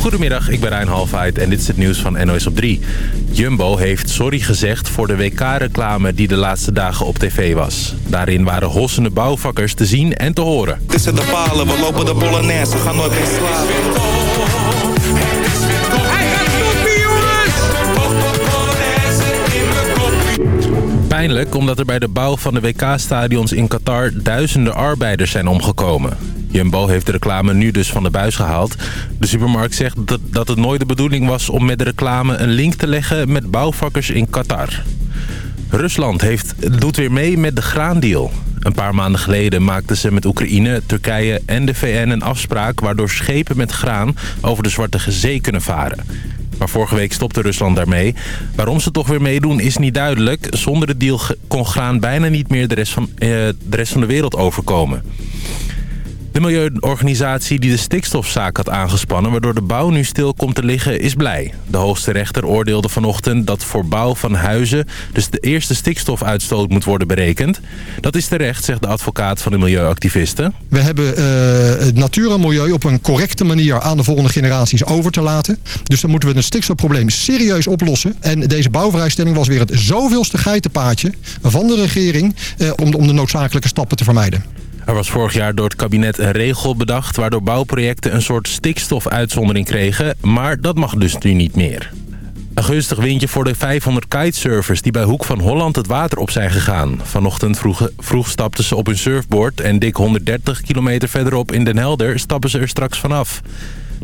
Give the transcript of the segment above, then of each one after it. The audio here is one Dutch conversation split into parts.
Goedemiddag, ik ben Rijn Halfheid en dit is het nieuws van NOS op 3. Jumbo heeft sorry gezegd voor de WK-reclame die de laatste dagen op tv was. Daarin waren hossende bouwvakkers te zien en te horen. Tussen de palen, we lopen de Polonaise, we gaan nooit meer slapen. Pijnlijk omdat er bij de bouw van de WK-stadions in Qatar duizenden arbeiders zijn omgekomen. Jumbo heeft de reclame nu dus van de buis gehaald. De supermarkt zegt dat, dat het nooit de bedoeling was om met de reclame een link te leggen met bouwvakkers in Qatar. Rusland heeft, doet weer mee met de graandeal. Een paar maanden geleden maakten ze met Oekraïne, Turkije en de VN een afspraak... waardoor schepen met graan over de Zwarte Zee kunnen varen. Maar vorige week stopte Rusland daarmee. Waarom ze toch weer meedoen is niet duidelijk. Zonder de deal kon graan bijna niet meer de rest van, eh, de, rest van de wereld overkomen. De milieuorganisatie die de stikstofzaak had aangespannen... waardoor de bouw nu stil komt te liggen, is blij. De hoogste rechter oordeelde vanochtend dat voor bouw van huizen... dus de eerste stikstofuitstoot moet worden berekend. Dat is terecht, zegt de advocaat van de milieuactivisten. We hebben uh, het natuur en milieu op een correcte manier... aan de volgende generaties over te laten. Dus dan moeten we het stikstofprobleem serieus oplossen. En deze bouwvrijstelling was weer het zoveelste geitenpaadje van de regering... Om, om de noodzakelijke stappen te vermijden. Er was vorig jaar door het kabinet een regel bedacht... waardoor bouwprojecten een soort stikstofuitzondering kregen. Maar dat mag dus nu niet meer. Een gunstig windje voor de 500 kitesurfers die bij Hoek van Holland het water op zijn gegaan. Vanochtend vroeg, vroeg stapten ze op hun surfboard... en dik 130 kilometer verderop in Den Helder stappen ze er straks vanaf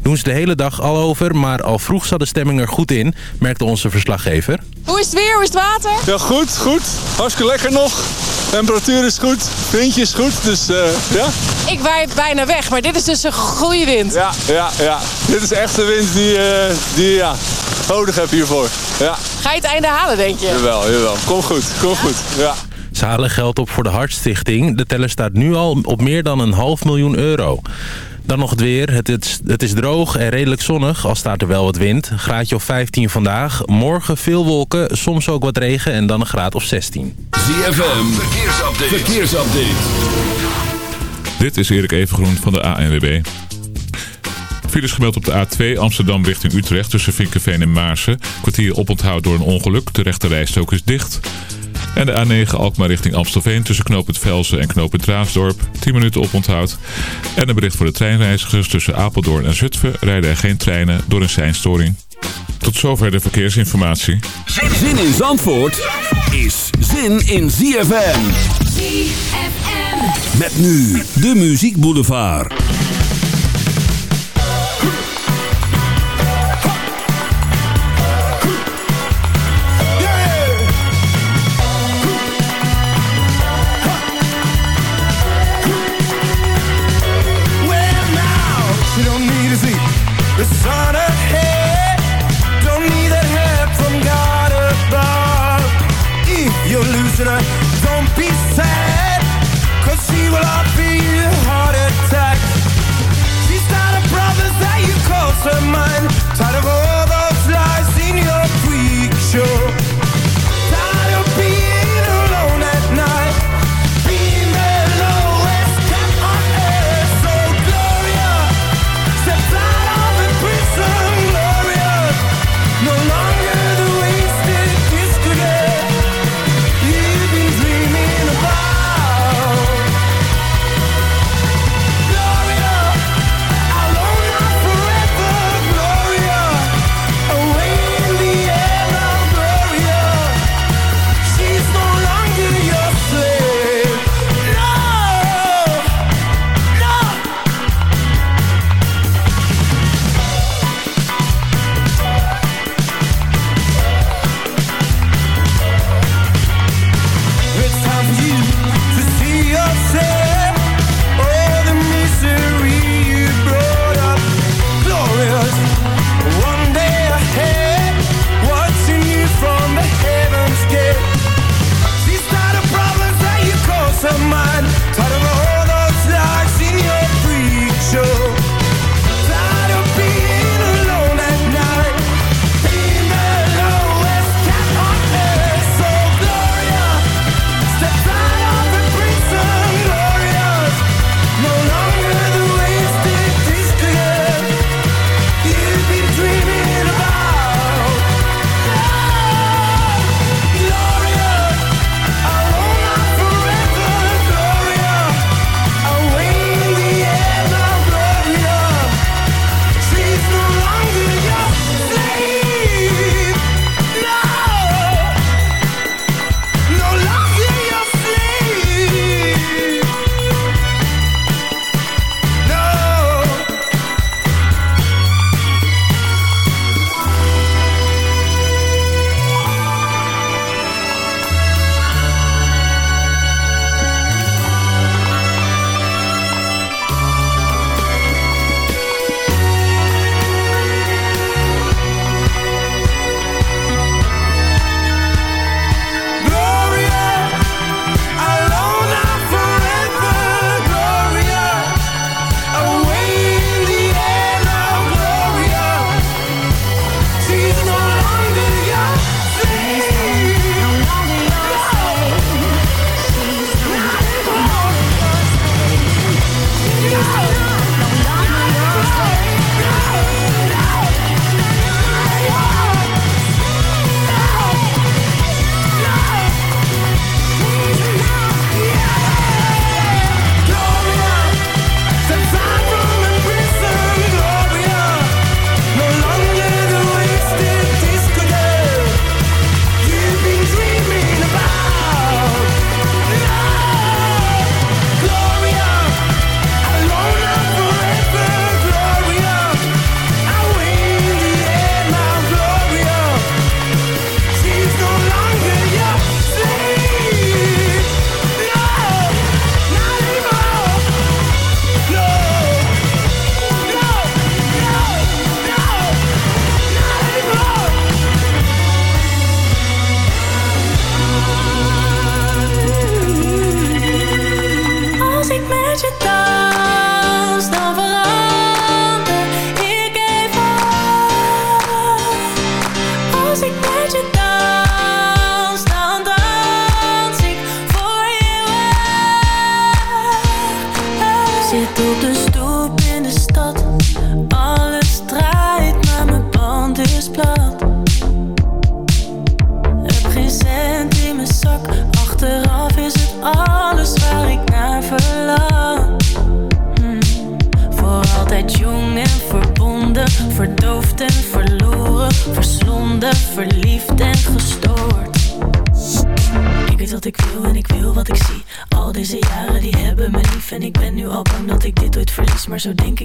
doen ze de hele dag al over, maar al vroeg zat de stemming er goed in, merkte onze verslaggever. Hoe is het weer? Hoe is het water? Ja, goed, goed. Hartstikke lekker nog. Temperatuur is goed, windje is goed, dus uh, ja. Ik waai bijna weg, maar dit is dus een goede wind. Ja, ja, ja. Dit is echt de wind die, uh, die ja, nodig heb hiervoor. Ja. Ga je het einde halen, denk je? Jawel, jawel. Kom goed, kom ja? goed. Ja. Ze halen geld op voor de Hartstichting. De teller staat nu al op meer dan een half miljoen euro. Dan nog het weer. Het is, het is droog en redelijk zonnig, al staat er wel wat wind. Graadje of 15 vandaag. Morgen veel wolken, soms ook wat regen en dan een graad of 16. ZFM, verkeersupdate. verkeersupdate. Dit is Erik Evengroen van de ANWB. Files gemeld op de A2 Amsterdam richting Utrecht tussen Vinkenveen en Maarsen. Kwartier oponthoud door een ongeluk. De rechte is dicht. En de A9 Alkmaar richting Amstelveen tussen knooppunt Velsen en knooppunt Draafsdorp. 10 minuten oponthoud. En een bericht voor de treinreizigers tussen Apeldoorn en Zutphen rijden er geen treinen door een seinstoring. Tot zover de verkeersinformatie. Zin in Zandvoort is zin in ZFM. ZFM. Met nu de Muziek Boulevard.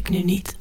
nu niet.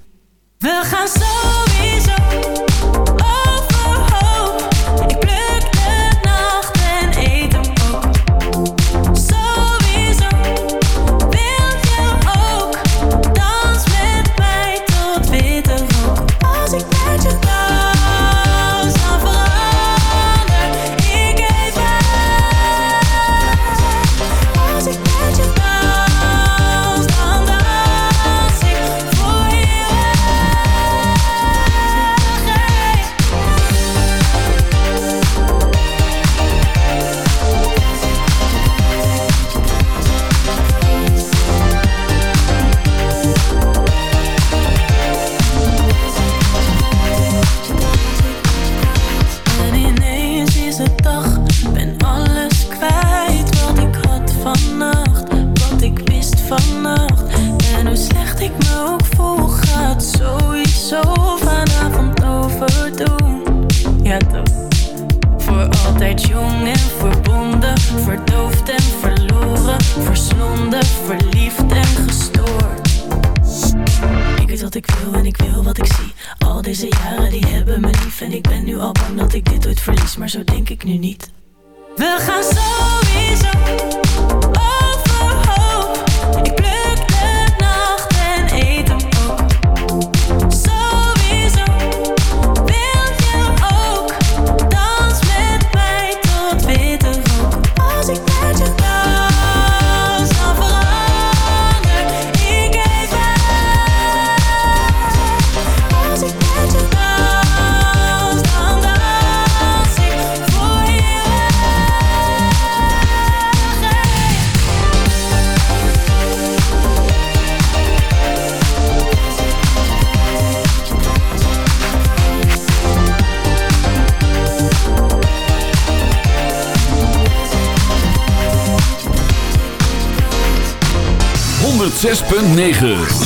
.9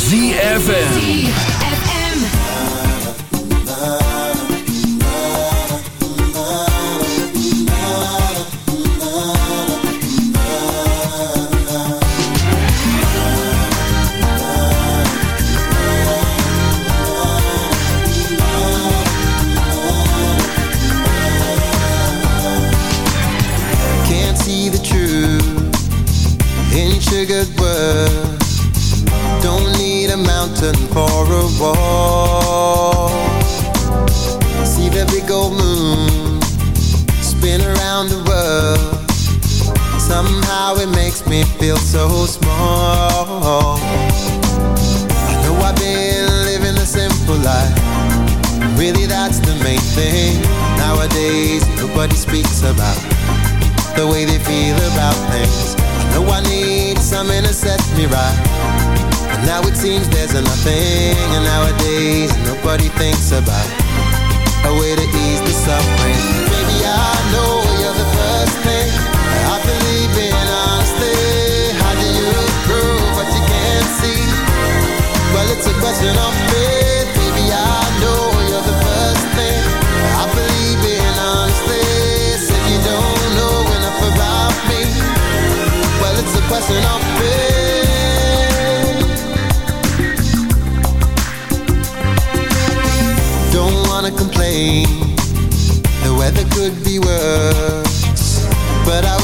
nobody thinks about. A way to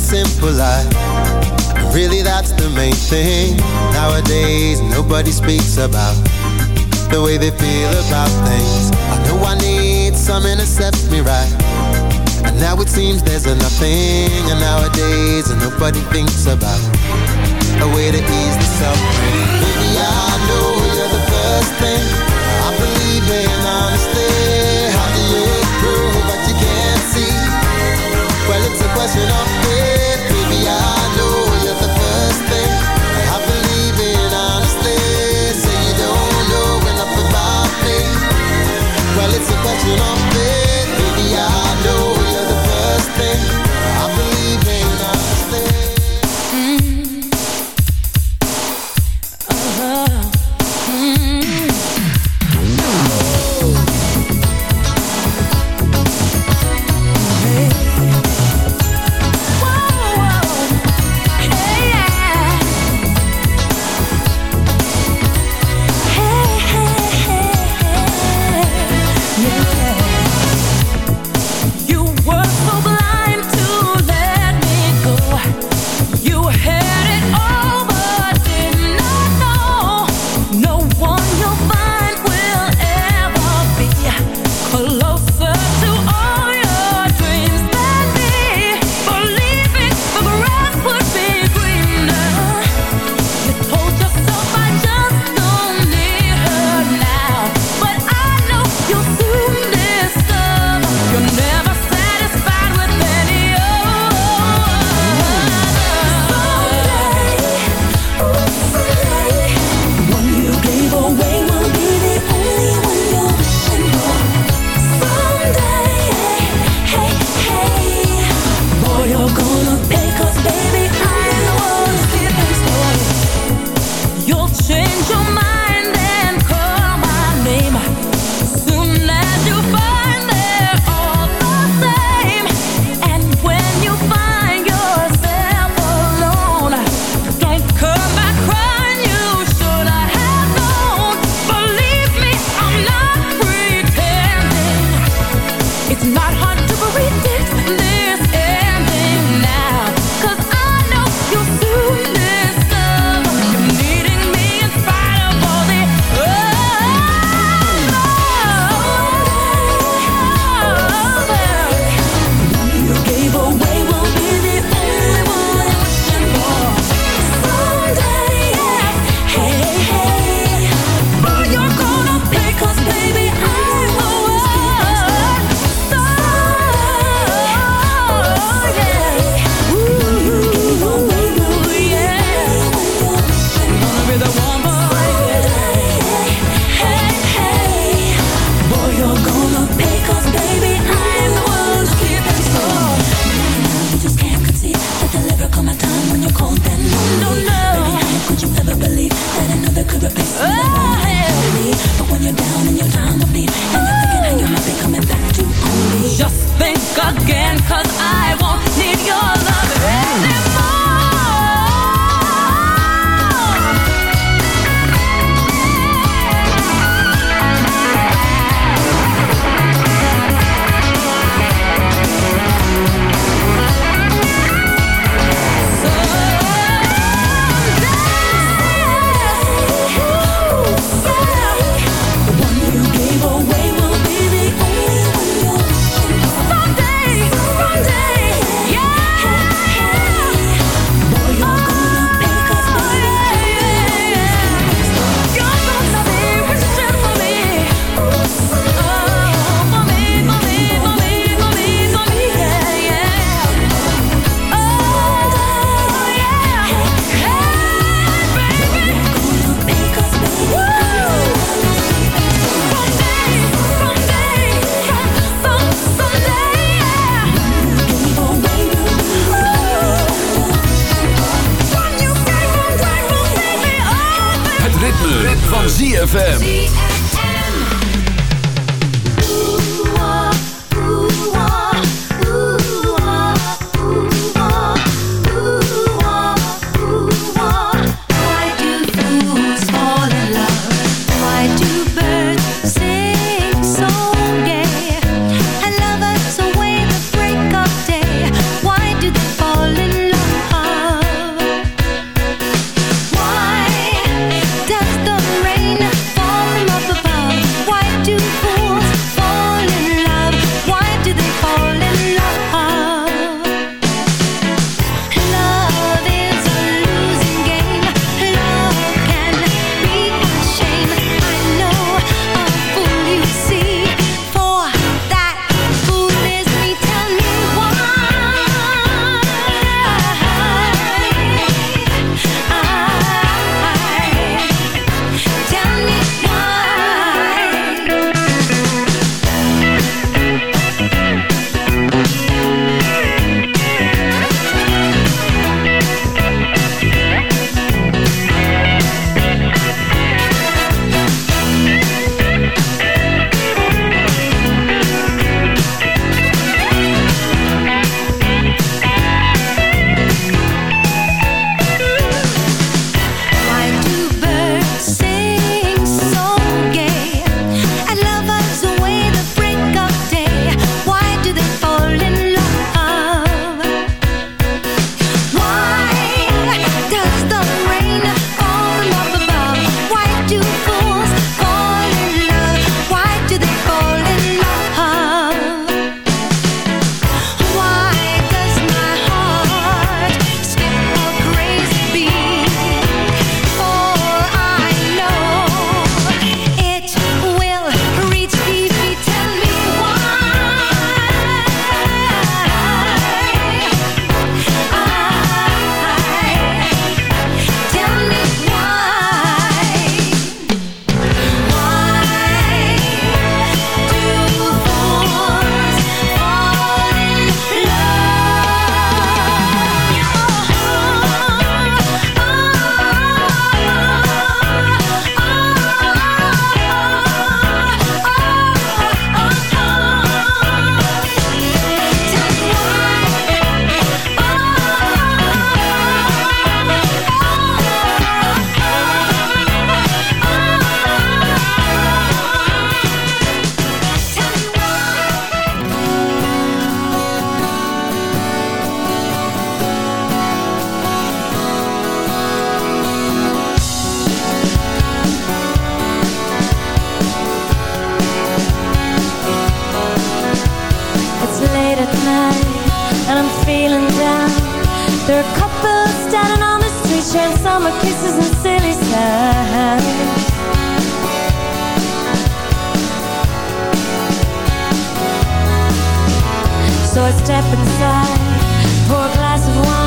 simple life. Really, that's the main thing. Nowadays, nobody speaks about the way they feel about things. I know I need someone to set me right. And now it seems there's a nothing. And nowadays, nobody thinks about a way to ease the suffering. Baby, I know you're the first thing I believe in. There are couples standing on the street Sharing summer kisses and silly signs So I step inside Pour a glass of wine.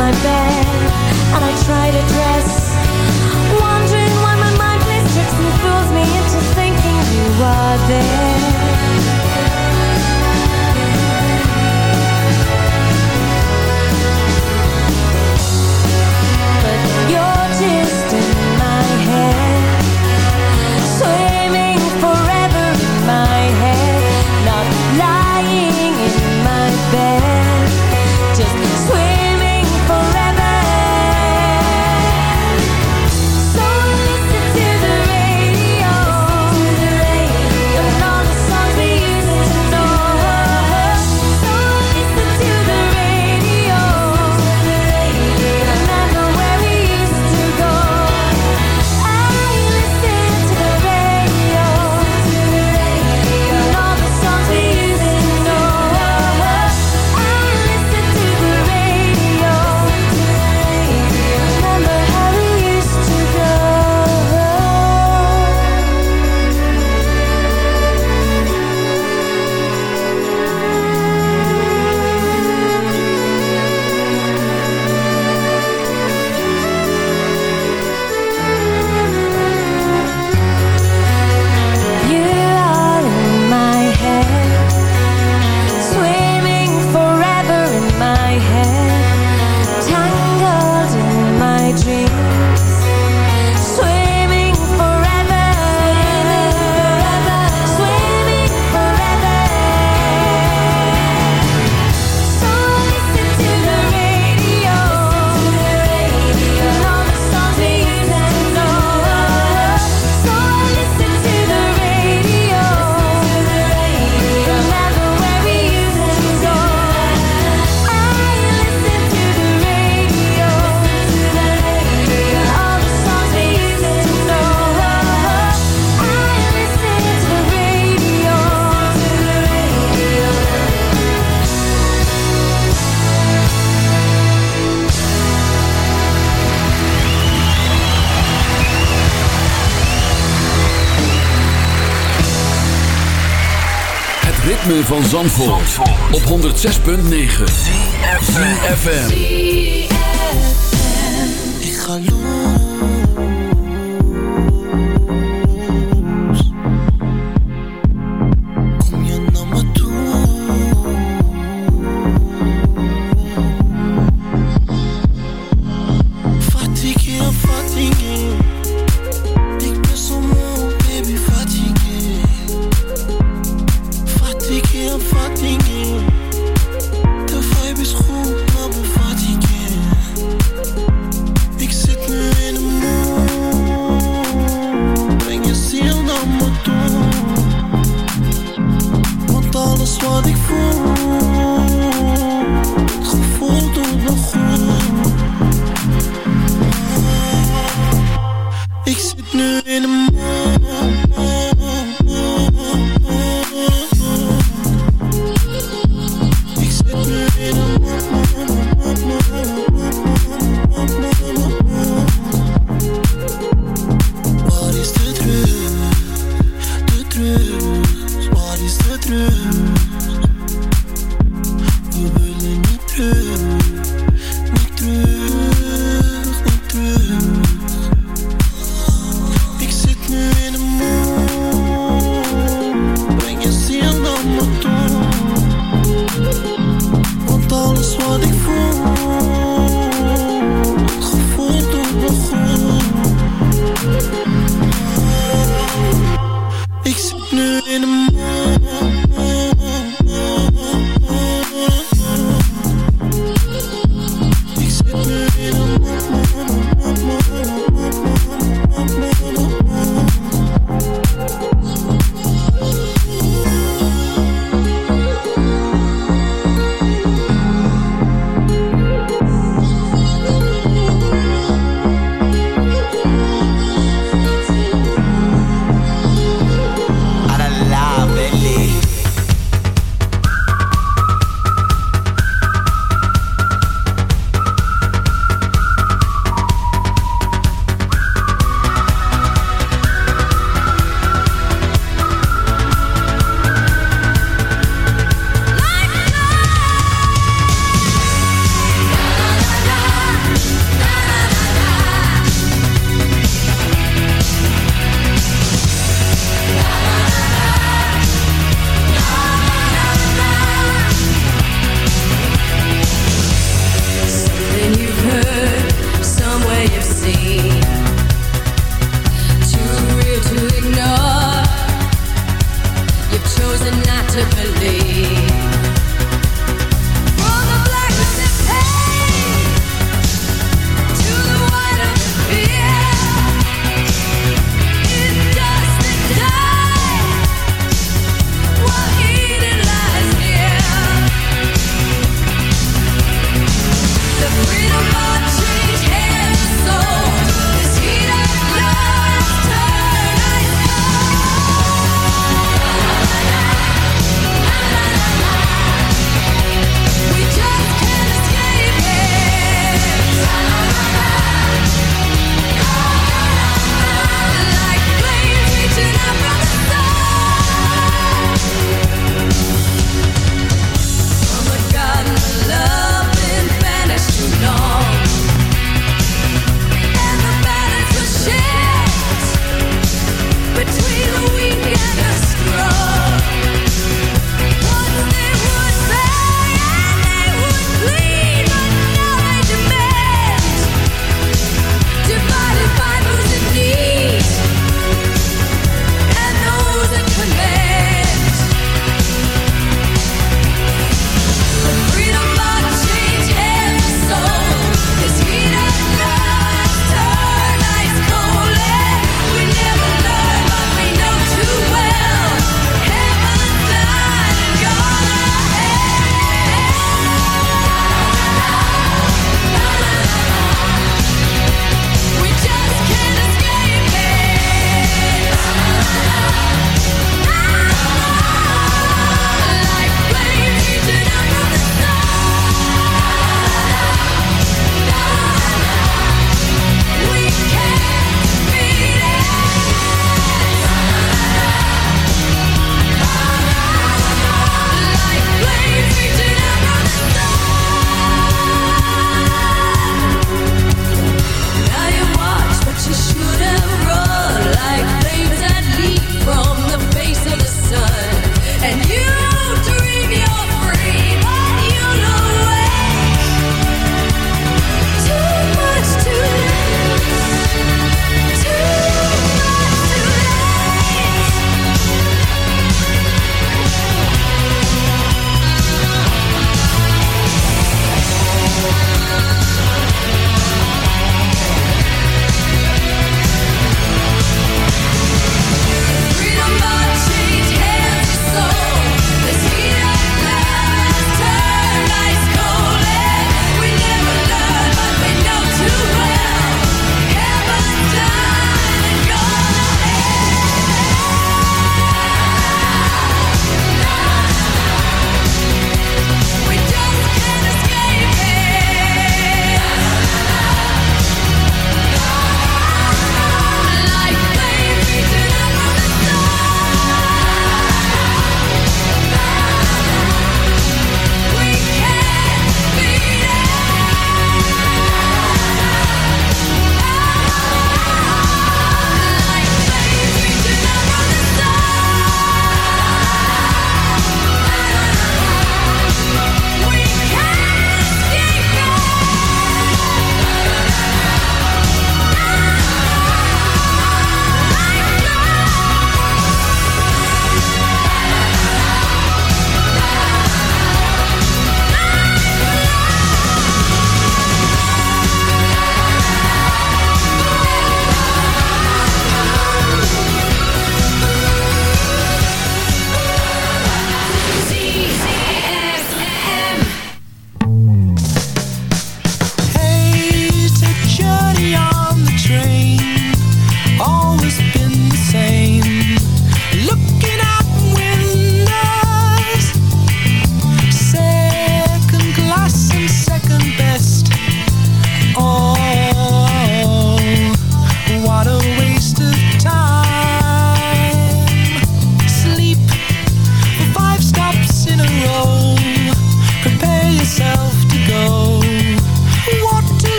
my bed and I try to dress. Wondering why my mind plays tricks and fools me into thinking you are there. ritme van Zandvoort, op 106.9 ZFM Ik ga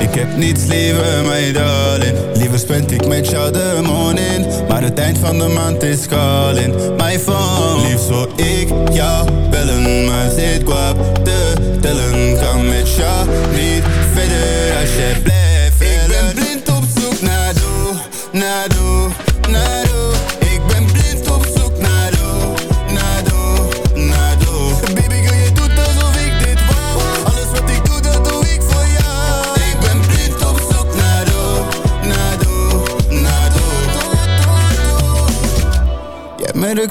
Ik heb niets liever, mij darling. Liever spend ik met jou de morning. Maar het eind van de maand is calling My phone. Liefst zou ik jou bellen Maar zit kwap te tellen. Kan met jou niet verder als je blijft.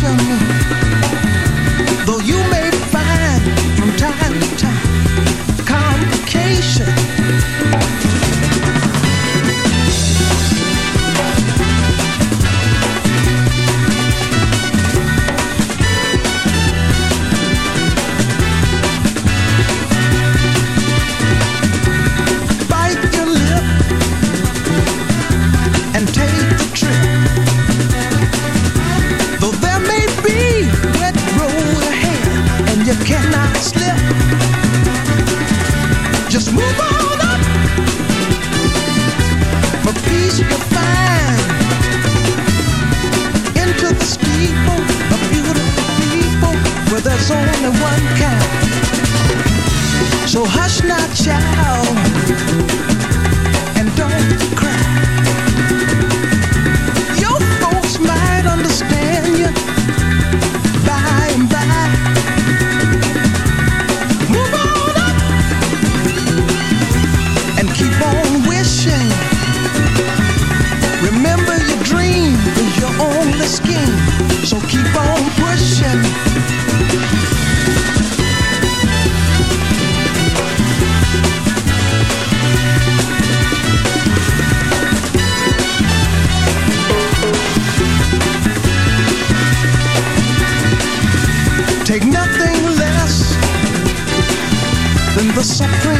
show me. Ciao. wish I could.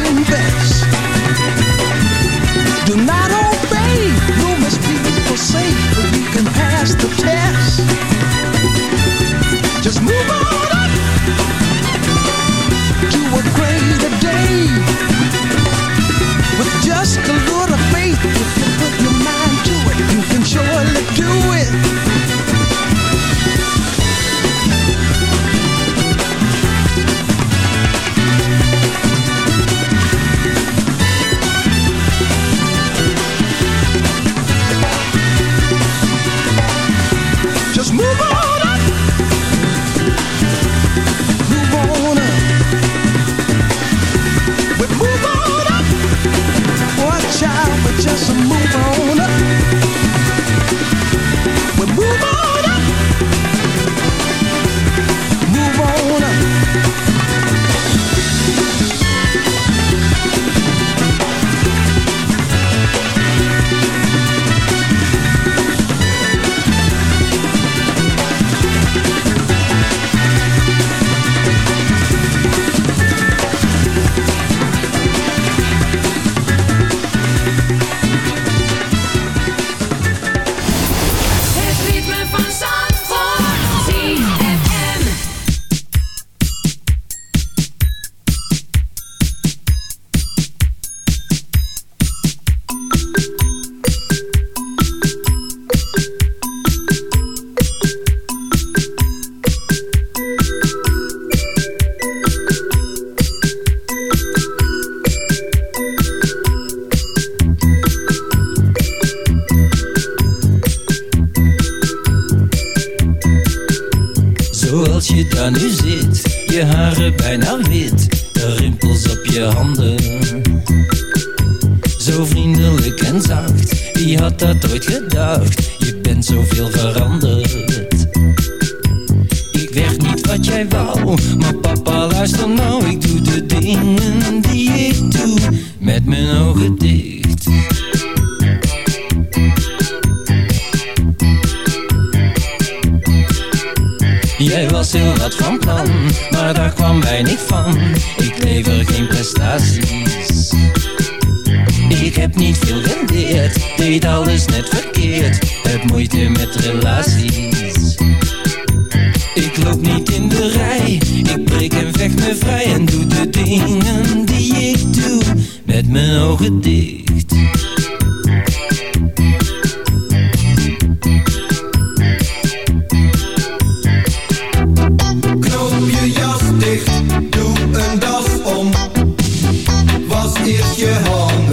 was eerst je hand.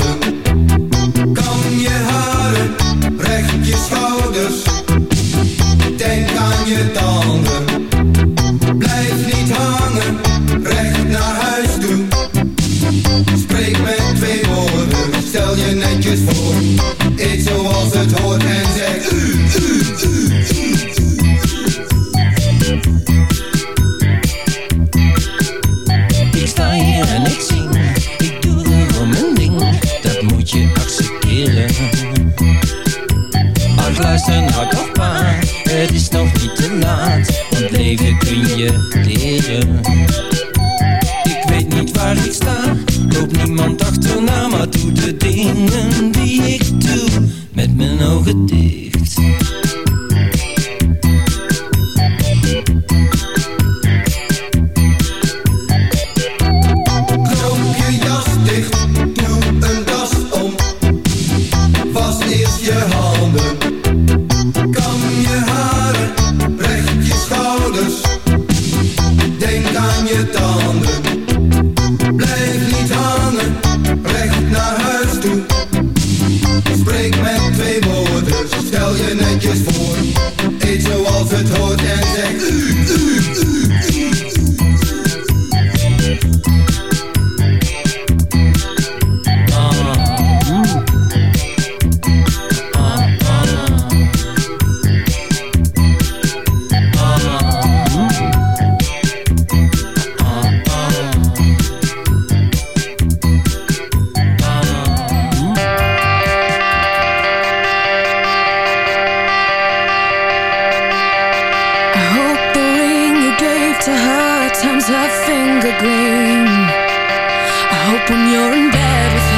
to her turns her finger green. I hope when you're in bed with her